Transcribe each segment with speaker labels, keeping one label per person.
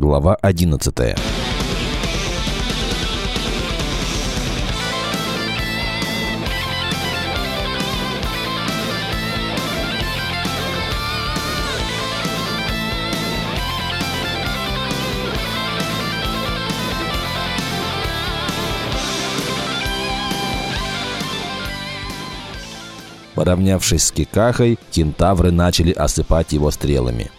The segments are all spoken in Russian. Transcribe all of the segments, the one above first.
Speaker 1: Глава 11 Поравнявшись с Кикахой, кентавры начали осыпать его стрелами.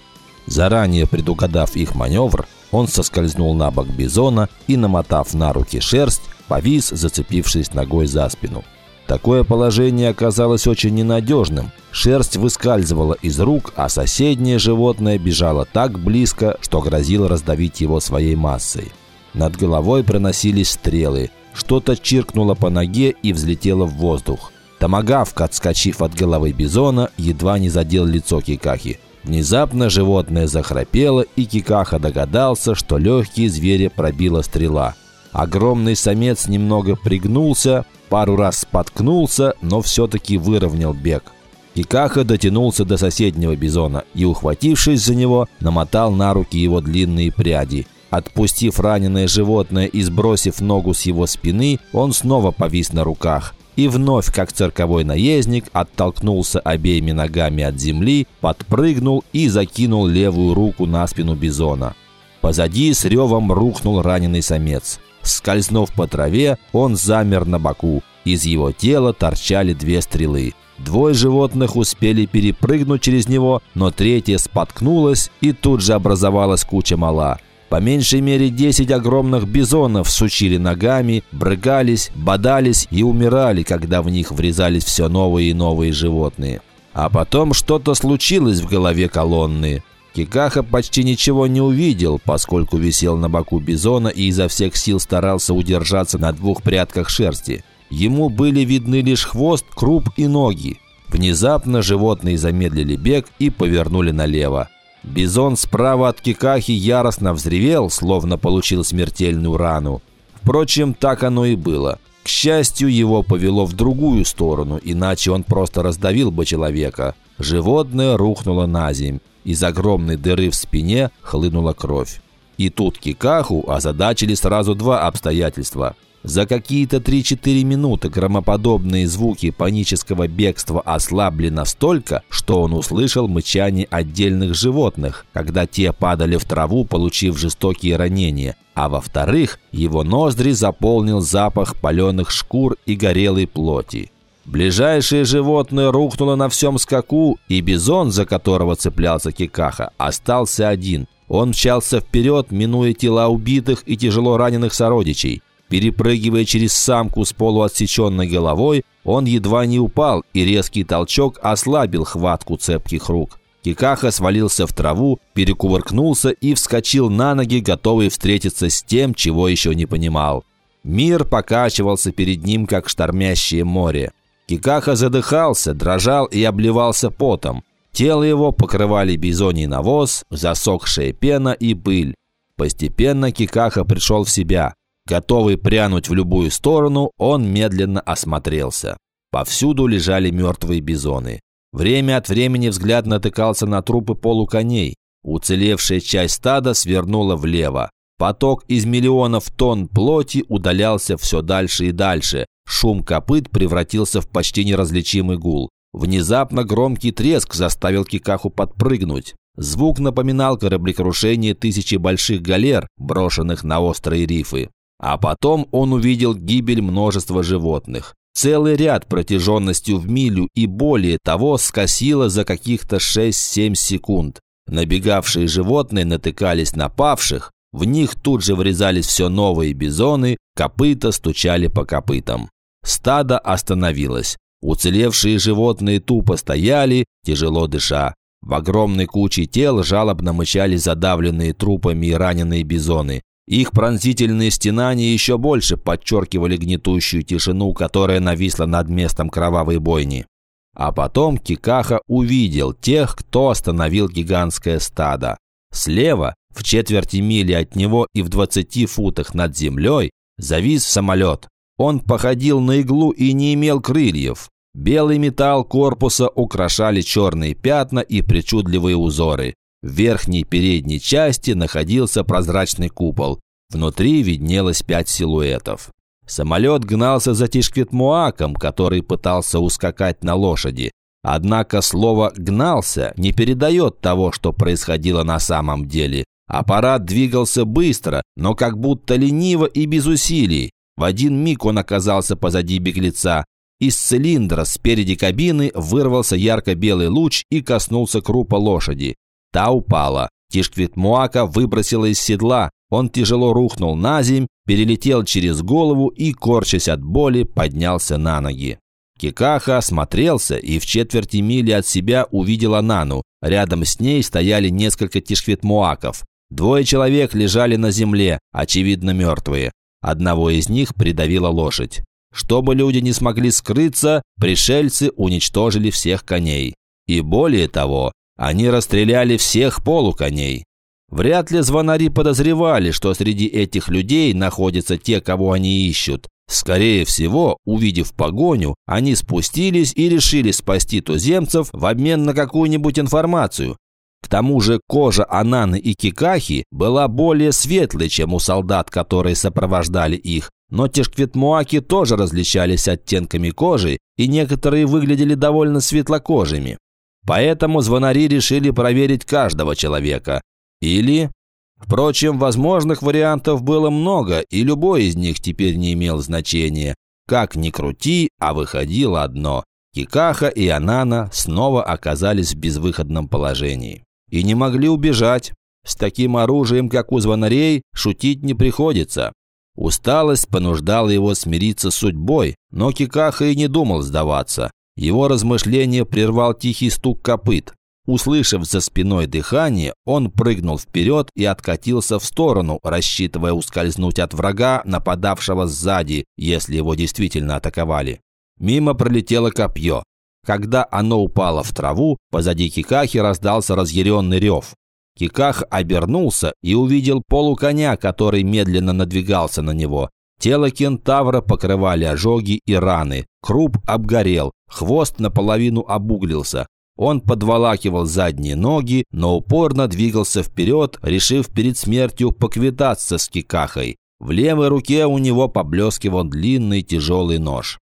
Speaker 1: Заранее предугадав их маневр, он соскользнул на бок бизона и, намотав на руки шерсть, повис, зацепившись ногой за спину. Такое положение оказалось очень ненадежным. Шерсть выскальзывала из рук, а соседнее животное бежало так близко, что грозило раздавить его своей массой. Над головой проносились стрелы. Что-то чиркнуло по ноге и взлетело в воздух. Томагавк, отскочив от головы бизона, едва не задел лицо Кикахи. Внезапно животное захрапело, и Кикаха догадался, что легкие зверя пробила стрела. Огромный самец немного пригнулся, пару раз споткнулся, но все-таки выровнял бег. Кикаха дотянулся до соседнего бизона и, ухватившись за него, намотал на руки его длинные пряди. Отпустив раненое животное и сбросив ногу с его спины, он снова повис на руках и вновь, как цирковой наездник, оттолкнулся обеими ногами от земли, подпрыгнул и закинул левую руку на спину бизона. Позади с ревом рухнул раненый самец. Скользнув по траве, он замер на боку. Из его тела торчали две стрелы. Двое животных успели перепрыгнуть через него, но третья споткнулась, и тут же образовалась куча мала – по меньшей мере 10 огромных бизонов сучили ногами, брыкались, бодались и умирали, когда в них врезались все новые и новые животные. А потом что-то случилось в голове колонны. Кикаха почти ничего не увидел, поскольку висел на боку бизона и изо всех сил старался удержаться на двух прядках шерсти. Ему были видны лишь хвост, круп и ноги. Внезапно животные замедлили бег и повернули налево. Бизон справа от Кикахи яростно взревел, словно получил смертельную рану. Впрочем, так оно и было. К счастью, его повело в другую сторону, иначе он просто раздавил бы человека. Животное рухнуло на земь. Из огромной дыры в спине хлынула кровь. И тут Кикаху озадачили сразу два обстоятельства – за какие-то 3-4 минуты громоподобные звуки панического бегства ослабли настолько, что он услышал мычание отдельных животных, когда те падали в траву, получив жестокие ранения. А во-вторых, его ноздри заполнил запах паленых шкур и горелой плоти. Ближайшее животное рухнуло на всем скаку, и бизон, за которого цеплялся Кикаха, остался один. Он мчался вперед, минуя тела убитых и тяжело раненых сородичей. Перепрыгивая через самку с полуотсеченной головой, он едва не упал, и резкий толчок ослабил хватку цепких рук. Кикаха свалился в траву, перекувыркнулся и вскочил на ноги, готовый встретиться с тем, чего еще не понимал. Мир покачивался перед ним, как штормящее море. Кикаха задыхался, дрожал и обливался потом. Тело его покрывали бизоний навоз, засохшая пена и пыль. Постепенно Кикаха пришел в себя. Готовый прянуть в любую сторону, он медленно осмотрелся. Повсюду лежали мертвые бизоны. Время от времени взгляд натыкался на трупы полуконей. Уцелевшая часть стада свернула влево. Поток из миллионов тонн плоти удалялся все дальше и дальше. Шум копыт превратился в почти неразличимый гул. Внезапно громкий треск заставил Кикаху подпрыгнуть. Звук напоминал кораблекрушение тысячи больших галер, брошенных на острые рифы. А потом он увидел гибель множества животных. Целый ряд протяженностью в милю и более того скосило за каких-то 6-7 секунд. Набегавшие животные натыкались на павших, в них тут же врезались все новые бизоны, копыта стучали по копытам. Стадо остановилось. Уцелевшие животные тупо стояли, тяжело дыша. В огромной куче тел жалобно мычали задавленные трупами и раненые бизоны. Их пронзительные стенания еще больше подчеркивали гнетущую тишину, которая нависла над местом кровавой бойни. А потом Кикаха увидел тех, кто остановил гигантское стадо. Слева, в четверти мили от него и в 20 футах над землей, завис самолет. Он походил на иглу и не имел крыльев. Белый металл корпуса украшали черные пятна и причудливые узоры. В верхней передней части находился прозрачный купол. Внутри виднелось пять силуэтов. Самолет гнался за Тишквитмуаком, который пытался ускакать на лошади. Однако слово «гнался» не передает того, что происходило на самом деле. Аппарат двигался быстро, но как будто лениво и без усилий. В один миг он оказался позади беглеца. Из цилиндра спереди кабины вырвался ярко-белый луч и коснулся крупа лошади. Та упала. Тишквитмуака выбросила из седла. Он тяжело рухнул на земь, перелетел через голову и, корчась от боли, поднялся на ноги. Кикаха осмотрелся и в четверти мили от себя увидел Анану. Рядом с ней стояли несколько тишквитмуаков. Двое человек лежали на земле, очевидно мертвые. Одного из них придавила лошадь. Чтобы люди не смогли скрыться, пришельцы уничтожили всех коней. И более того, они расстреляли всех полуконей. Вряд ли звонари подозревали, что среди этих людей находятся те, кого они ищут. Скорее всего, увидев погоню, они спустились и решили спасти туземцев в обмен на какую-нибудь информацию. К тому же кожа Ананы и Кикахи была более светлой, чем у солдат, которые сопровождали их, но тешквитмуаки тоже различались оттенками кожи, и некоторые выглядели довольно светлокожими. Поэтому звонари решили проверить каждого человека. Или... Впрочем, возможных вариантов было много, и любой из них теперь не имел значения. Как ни крути, а выходило одно. Кикаха и Анана снова оказались в безвыходном положении. И не могли убежать. С таким оружием, как у звонарей, шутить не приходится. Усталость понуждала его смириться с судьбой, но Кикаха и не думал сдаваться. Его размышление прервал тихий стук копыт. Услышав за спиной дыхание, он прыгнул вперед и откатился в сторону, рассчитывая ускользнуть от врага, нападавшего сзади, если его действительно атаковали. Мимо пролетело копье. Когда оно упало в траву, позади Кикахи раздался разъяренный рев. Киках обернулся и увидел полуконя, который медленно надвигался на него. Тело кентавра покрывали ожоги и раны. Круп обгорел, хвост наполовину обуглился. Он подволакивал задние ноги, но упорно двигался вперед, решив перед смертью поквитаться с Кикахой. В левой руке у него поблескивал длинный тяжелый нож.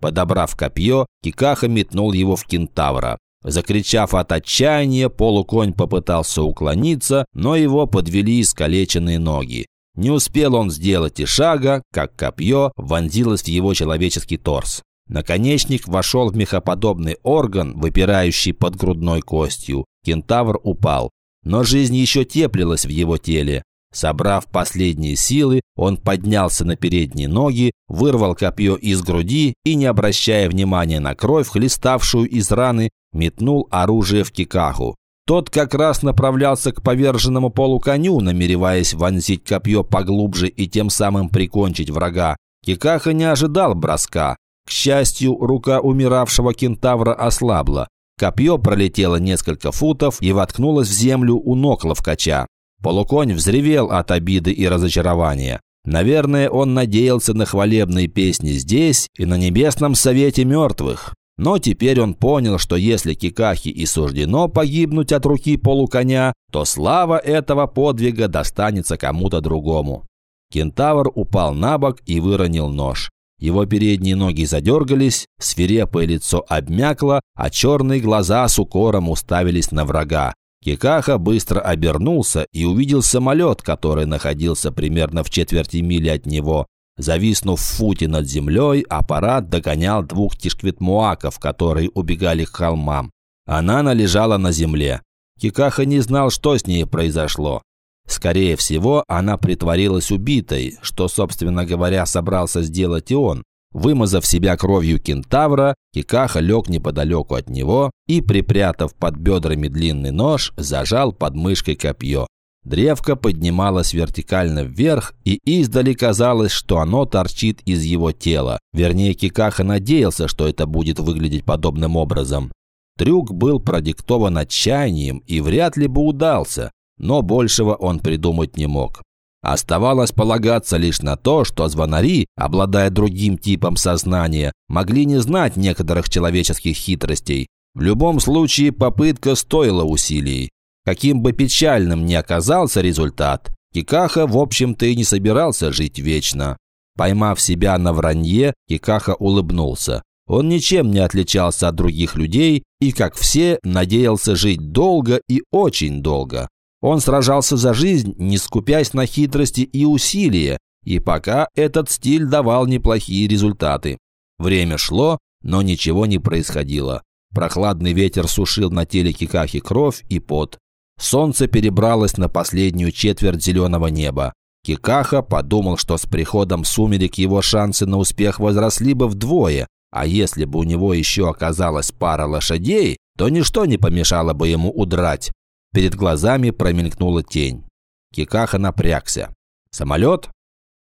Speaker 1: Подобрав копье, Кикаха метнул его в кентавра. Закричав от отчаяния, полуконь попытался уклониться, но его подвели искалеченные ноги. Не успел он сделать и шага, как копье вонзилось в его человеческий торс. Наконечник вошел в мехоподобный орган, выпирающий под грудной костью. Кентавр упал. Но жизнь еще теплилась в его теле. Собрав последние силы, он поднялся на передние ноги, вырвал копье из груди и, не обращая внимания на кровь, хлеставшую из раны, метнул оружие в Кикаху. Тот как раз направлялся к поверженному полуконю, намереваясь вонзить копье поглубже и тем самым прикончить врага. Кикаха не ожидал броска. К счастью, рука умиравшего кентавра ослабла. Копье пролетело несколько футов и воткнулось в землю у ног ловкача. Полуконь взревел от обиды и разочарования. Наверное, он надеялся на хвалебные песни здесь и на небесном совете мертвых. Но теперь он понял, что если Кикахи и суждено погибнуть от руки полуконя, то слава этого подвига достанется кому-то другому. Кентавр упал на бок и выронил нож. Его передние ноги задергались, свирепое лицо обмякло, а черные глаза с укором уставились на врага. Кикаха быстро обернулся и увидел самолет, который находился примерно в четверти мили от него. Зависнув в футе над землей, аппарат догонял двух тишквитмуаков, которые убегали к холмам. Она належала на земле. Кикаха не знал, что с ней произошло. Скорее всего, она притворилась убитой, что, собственно говоря, собрался сделать и он. Вымазав себя кровью кентавра, Кикаха лег неподалеку от него и, припрятав под бедрами длинный нож, зажал под мышкой копье. Древко поднималось вертикально вверх, и издали казалось, что оно торчит из его тела. Вернее, Кикаха надеялся, что это будет выглядеть подобным образом. Трюк был продиктован отчаянием и вряд ли бы удался, но большего он придумать не мог. Оставалось полагаться лишь на то, что звонари, обладая другим типом сознания, могли не знать некоторых человеческих хитростей. В любом случае попытка стоила усилий. Каким бы печальным ни оказался результат, Кикаха, в общем-то, и не собирался жить вечно. Поймав себя на вранье, Кикаха улыбнулся. Он ничем не отличался от других людей и, как все, надеялся жить долго и очень долго. Он сражался за жизнь, не скупясь на хитрости и усилия, и пока этот стиль давал неплохие результаты. Время шло, но ничего не происходило. Прохладный ветер сушил на теле Кикахи кровь и пот. Солнце перебралось на последнюю четверть зеленого неба. Кикаха подумал, что с приходом сумерек его шансы на успех возросли бы вдвое, а если бы у него еще оказалась пара лошадей, то ничто не помешало бы ему удрать. Перед глазами промелькнула тень. Кикаха напрягся. «Самолет?»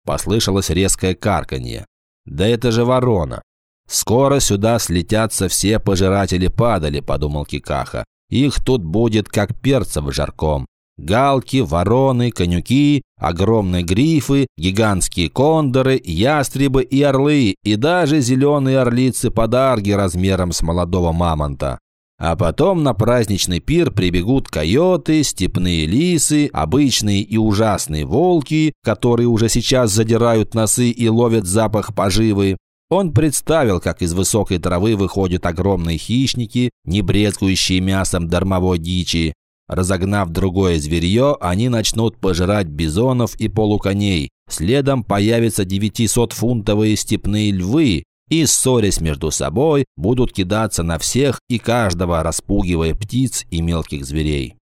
Speaker 1: Послышалось резкое карканье. «Да это же ворона!» «Скоро сюда слетятся все пожиратели падали», – подумал Кикаха. «Их тут будет как перцев жарком. Галки, вороны, конюки, огромные грифы, гигантские кондоры, ястребы и орлы, и даже зеленые орлицы-подарги размером с молодого мамонта. А потом на праздничный пир прибегут койоты, степные лисы, обычные и ужасные волки, которые уже сейчас задирают носы и ловят запах поживы. Он представил, как из высокой травы выходят огромные хищники, не брезгующие мясом дармовой дичи, Разогнав другое зверье, они начнут пожирать бизонов и полуконей. Следом появятся 900-фунтовые степные львы и, ссорясь между собой, будут кидаться на всех и каждого, распугивая птиц и мелких зверей.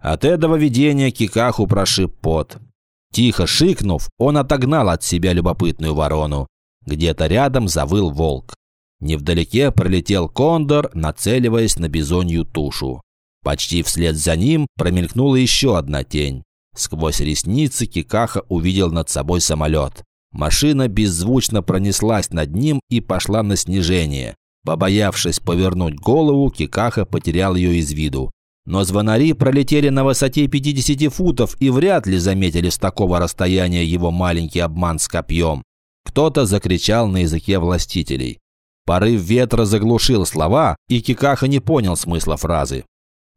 Speaker 1: От этого видения Кикаху прошиб пот. Тихо шикнув, он отогнал от себя любопытную ворону. Где-то рядом завыл волк. Невдалеке пролетел кондор, нацеливаясь на бизонью тушу. Почти вслед за ним промелькнула еще одна тень. Сквозь ресницы Кикаха увидел над собой самолет. Машина беззвучно пронеслась над ним и пошла на снижение. Побоявшись повернуть голову, Кикаха потерял ее из виду. Но звонари пролетели на высоте 50 футов и вряд ли заметили с такого расстояния его маленький обман с копьем. Кто-то закричал на языке властителей. Порыв ветра заглушил слова, и Кикаха не понял смысла фразы.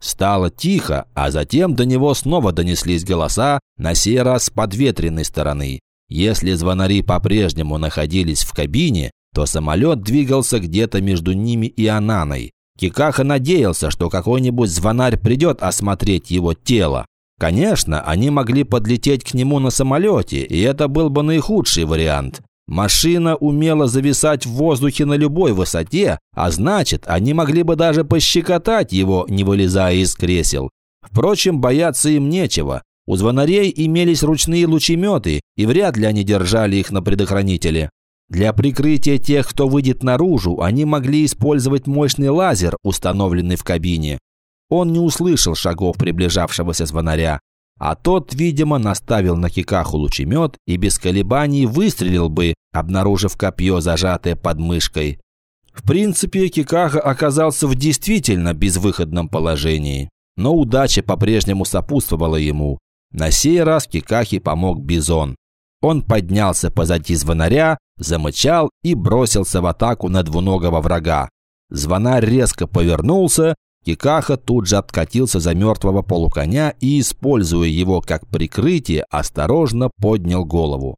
Speaker 1: Стало тихо, а затем до него снова донеслись голоса, на сей раз с подветренной стороны. Если звонари по-прежнему находились в кабине, то самолет двигался где-то между ними и Ананой. Кикаха надеялся, что какой-нибудь звонарь придет осмотреть его тело. Конечно, они могли подлететь к нему на самолете, и это был бы наихудший вариант. Машина умела зависать в воздухе на любой высоте, а значит, они могли бы даже пощекотать его, не вылезая из кресел. Впрочем, бояться им нечего. У звонарей имелись ручные лучеметы, и вряд ли они держали их на предохранителе. Для прикрытия тех, кто выйдет наружу, они могли использовать мощный лазер, установленный в кабине. Он не услышал шагов приближавшегося звонаря. А тот, видимо, наставил на Кикаху лучемет и без колебаний выстрелил бы, обнаружив копье, зажатое под мышкой. В принципе, Кикаха оказался в действительно безвыходном положении. Но удача по-прежнему сопутствовала ему. На сей раз Кикахе помог Бизон. Он поднялся позади звонаря, замычал и бросился в атаку на двуногого врага. Звонарь резко повернулся Кикаха тут же откатился за мертвого полуконя и, используя его как прикрытие, осторожно поднял голову.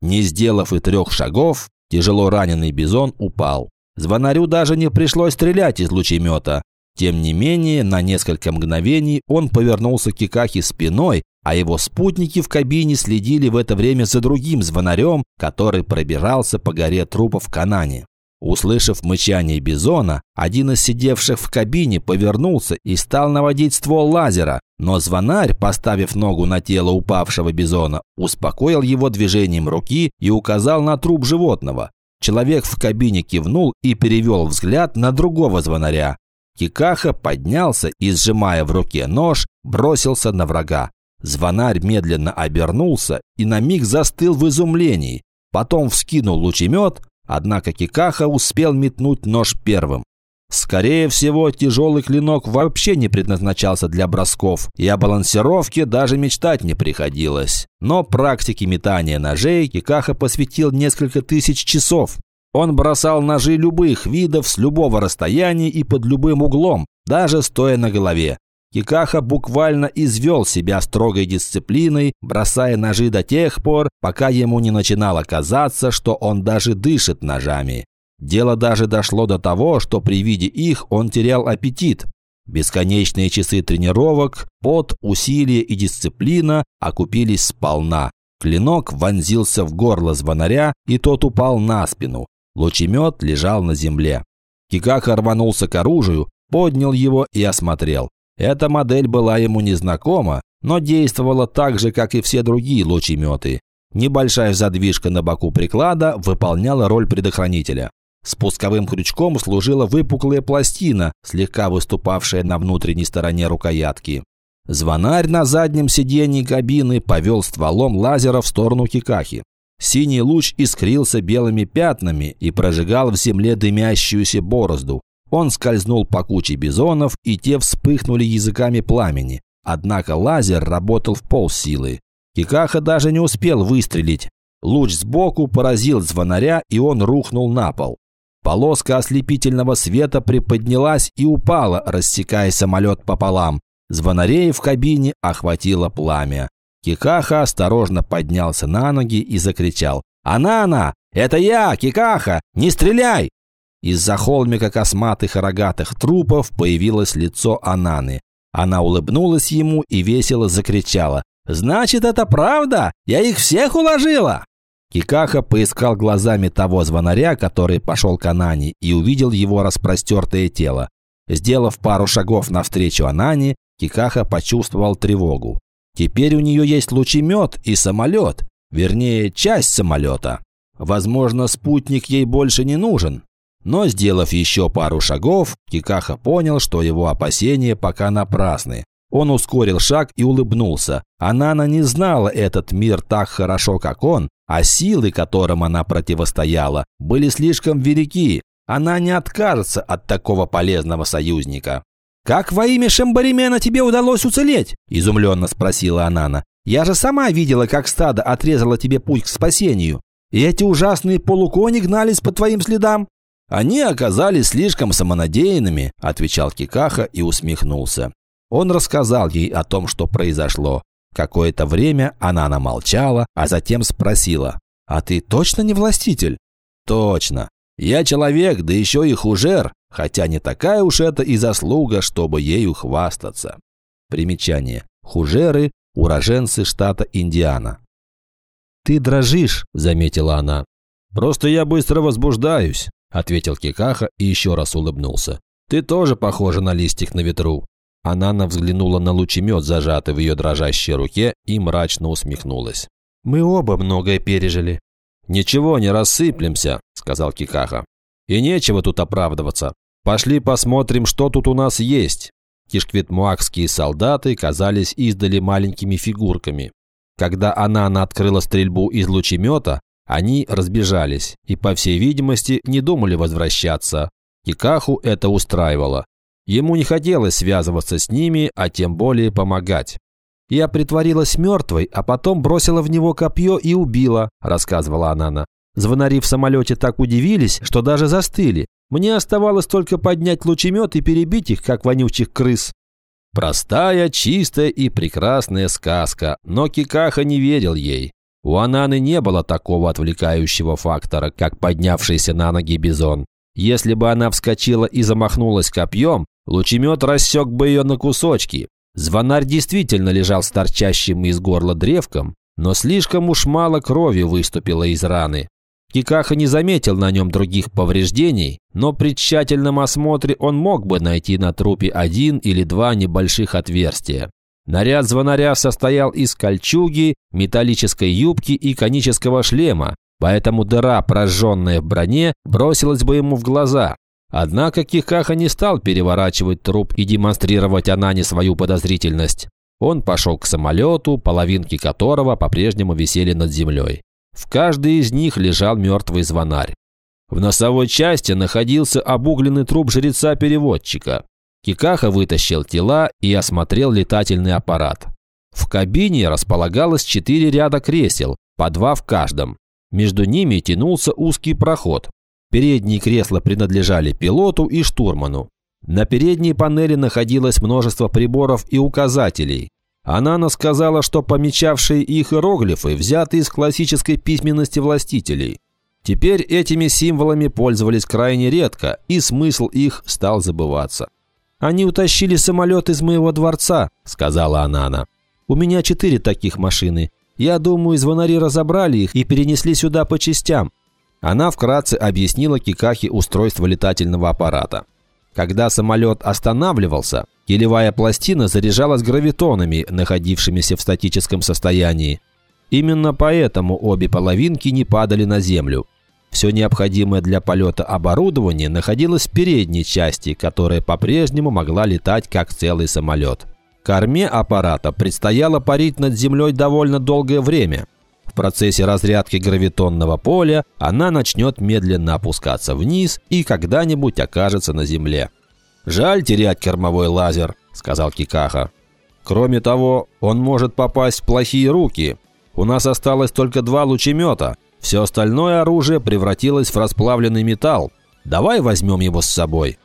Speaker 1: Не сделав и трех шагов, тяжело раненый бизон упал. Звонарю даже не пришлось стрелять из лучемета. Тем не менее, на несколько мгновений он повернулся к Кикахе спиной, а его спутники в кабине следили в это время за другим звонарем, который пробирался по горе трупов в Канане. Услышав мычание бизона, один из сидевших в кабине повернулся и стал наводить ствол лазера, но звонарь, поставив ногу на тело упавшего бизона, успокоил его движением руки и указал на труп животного. Человек в кабине кивнул и перевел взгляд на другого звонаря. Кикаха поднялся и, сжимая в руке нож, бросился на врага. Звонарь медленно обернулся и на миг застыл в изумлении. Потом вскинул лучемет, Однако Кикаха успел метнуть нож первым. Скорее всего, тяжелый клинок вообще не предназначался для бросков, и о балансировке даже мечтать не приходилось. Но практике метания ножей Кикаха посвятил несколько тысяч часов. Он бросал ножи любых видов с любого расстояния и под любым углом, даже стоя на голове. Кикаха буквально извел себя строгой дисциплиной, бросая ножи до тех пор, пока ему не начинало казаться, что он даже дышит ножами. Дело даже дошло до того, что при виде их он терял аппетит. Бесконечные часы тренировок, пот, усилия и дисциплина окупились сполна. Клинок вонзился в горло звонаря, и тот упал на спину. Лучемет лежал на земле. Кикаха рванулся к оружию, поднял его и осмотрел. Эта модель была ему незнакома, но действовала так же, как и все другие лучеметы. Небольшая задвижка на боку приклада выполняла роль предохранителя. Спусковым крючком служила выпуклая пластина, слегка выступавшая на внутренней стороне рукоятки. Звонарь на заднем сиденье кабины повел стволом лазера в сторону Кикахи. Синий луч искрился белыми пятнами и прожигал в земле дымящуюся борозду. Он скользнул по куче бизонов, и те вспыхнули языками пламени. Однако лазер работал в полсилы. Кикаха даже не успел выстрелить. Луч сбоку поразил звонаря, и он рухнул на пол. Полоска ослепительного света приподнялась и упала, рассекая самолет пополам. Звонарея в кабине охватило пламя. Кикаха осторожно поднялся на ноги и закричал. «Анана! Это я, Кикаха! Не стреляй!» Из-за холмика косматых и рогатых трупов появилось лицо Ананы. Она улыбнулась ему и весело закричала. «Значит, это правда? Я их всех уложила!» Кикаха поискал глазами того звонаря, который пошел к Анане, и увидел его распростертое тело. Сделав пару шагов навстречу Анане, Кикаха почувствовал тревогу. Теперь у нее есть лучемет и самолет, вернее, часть самолета. Возможно, спутник ей больше не нужен. Но, сделав еще пару шагов, Кикаха понял, что его опасения пока напрасны. Он ускорил шаг и улыбнулся. Анана не знала этот мир так хорошо, как он, а силы, которым она противостояла, были слишком велики. Она не откажется от такого полезного союзника. «Как во имя Шамбаримена тебе удалось уцелеть?» – изумленно спросила Анана. «Я же сама видела, как стадо отрезало тебе путь к спасению. И эти ужасные полукони гнались по твоим следам. «Они оказались слишком самонадеянными», – отвечал Кикаха и усмехнулся. Он рассказал ей о том, что произошло. Какое-то время она намолчала, а затем спросила, «А ты точно не властитель?» «Точно. Я человек, да еще и хужер, хотя не такая уж это и заслуга, чтобы ею хвастаться». Примечание. Хужеры – уроженцы штата Индиана. «Ты дрожишь», – заметила она. «Просто я быстро возбуждаюсь. – ответил Кикаха и еще раз улыбнулся. «Ты тоже похожа на листик на ветру». Анана взглянула на лучемет, зажатый в ее дрожащей руке, и мрачно усмехнулась. «Мы оба многое пережили». «Ничего, не рассыплемся», – сказал Кикаха. «И нечего тут оправдываться. Пошли посмотрим, что тут у нас есть». Кишквитмуакские солдаты казались издали маленькими фигурками. Когда Анана открыла стрельбу из лучемета, они разбежались и, по всей видимости, не думали возвращаться. Кикаху это устраивало. Ему не хотелось связываться с ними, а тем более помогать. «Я притворилась мертвой, а потом бросила в него копье и убила», – рассказывала Анана. Звонари в самолете так удивились, что даже застыли. Мне оставалось только поднять лучемет и перебить их, как вонючих крыс. Простая, чистая и прекрасная сказка, но Кикаха не верил ей. У Ананы не было такого отвлекающего фактора, как поднявшийся на ноги бизон. Если бы она вскочила и замахнулась копьем, лучемет рассек бы ее на кусочки. Звонарь действительно лежал с торчащим из горла древком, но слишком уж мало крови выступило из раны. Кикаха не заметил на нем других повреждений, но при тщательном осмотре он мог бы найти на трупе один или два небольших отверстия. Наряд звонаря состоял из кольчуги, металлической юбки и конического шлема, поэтому дыра, прожженная в броне, бросилась бы ему в глаза. Однако Кикаха не стал переворачивать труп и демонстрировать Анане свою подозрительность. Он пошел к самолету, половинки которого по-прежнему висели над землей. В каждой из них лежал мертвый звонарь. В носовой части находился обугленный труп жреца-переводчика. Кикаха вытащил тела и осмотрел летательный аппарат. В кабине располагалось четыре ряда кресел, по два в каждом. Между ними тянулся узкий проход. Передние кресла принадлежали пилоту и штурману. На передней панели находилось множество приборов и указателей. Анана сказала, что помечавшие их иероглифы взяты из классической письменности властителей. Теперь этими символами пользовались крайне редко, и смысл их стал забываться. «Они утащили самолет из моего дворца», – сказала Анана. «У меня четыре таких машины. Я думаю, звонари разобрали их и перенесли сюда по частям». Она вкратце объяснила Кикахе устройство летательного аппарата. Когда самолет останавливался, килевая пластина заряжалась гравитонами, находившимися в статическом состоянии. Именно поэтому обе половинки не падали на землю. Все необходимое для полета оборудование находилось в передней части, которая по-прежнему могла летать как целый самолет. Корме аппарата предстояло парить над землей довольно долгое время. В процессе разрядки гравитонного поля она начнет медленно опускаться вниз и когда-нибудь окажется на земле. «Жаль терять кормовой лазер», – сказал Кикаха. «Кроме того, он может попасть в плохие руки. У нас осталось только два лучемета – все остальное оружие превратилось в расплавленный металл. Давай возьмем его с собой».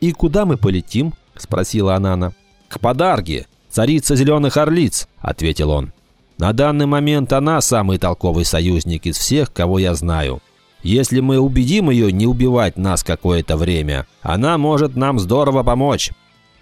Speaker 1: «И куда мы полетим?» – спросила Анана. «К подарге, царица зеленых орлиц», – ответил он. «На данный момент она самый толковый союзник из всех, кого я знаю. Если мы убедим ее не убивать нас какое-то время, она может нам здорово помочь».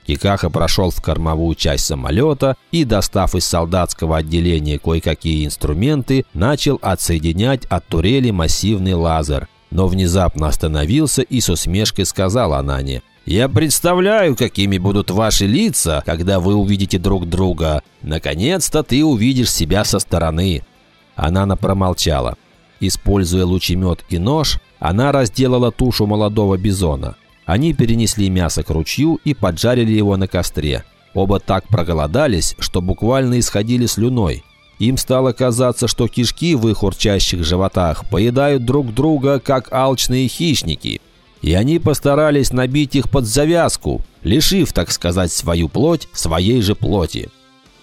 Speaker 1: Кикаха прошел в кормовую часть самолета и, достав из солдатского отделения кое-какие инструменты, начал отсоединять от турели массивный лазер. Но внезапно остановился и с усмешкой сказал Анане. «Я представляю, какими будут ваши лица, когда вы увидите друг друга. Наконец-то ты увидишь себя со стороны». Анана промолчала. Используя лучемет и нож, она разделала тушу молодого бизона. Они перенесли мясо к ручью и поджарили его на костре. Оба так проголодались, что буквально исходили слюной. Им стало казаться, что кишки в их урчащих животах поедают друг друга, как алчные хищники. И они постарались набить их под завязку, лишив, так сказать, свою плоть своей же плоти.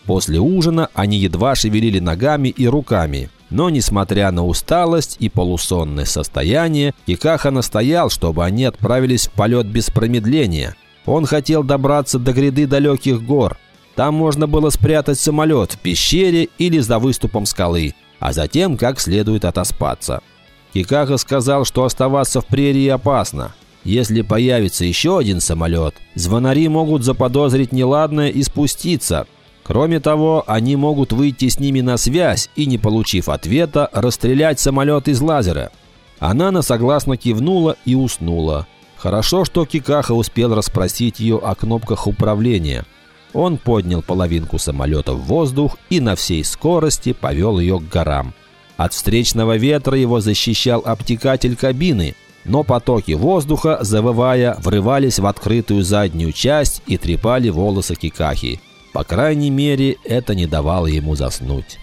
Speaker 1: После ужина они едва шевелили ногами и руками. Но, несмотря на усталость и полусонное состояние, Кикаха настоял, чтобы они отправились в полет без промедления. Он хотел добраться до гряды далеких гор. Там можно было спрятать самолет в пещере или за выступом скалы, а затем как следует отоспаться. Кикаха сказал, что оставаться в прерии опасно. Если появится еще один самолет, звонари могут заподозрить неладное и спуститься – Кроме того, они могут выйти с ними на связь и, не получив ответа, расстрелять самолет из лазера. Анана согласно кивнула и уснула. Хорошо, что Кикаха успел расспросить ее о кнопках управления. Он поднял половинку самолета в воздух и на всей скорости повел ее к горам. От встречного ветра его защищал обтекатель кабины, но потоки воздуха, завывая, врывались в открытую заднюю часть и трепали волосы Кикахи. По крайней мере, это не давало ему заснуть.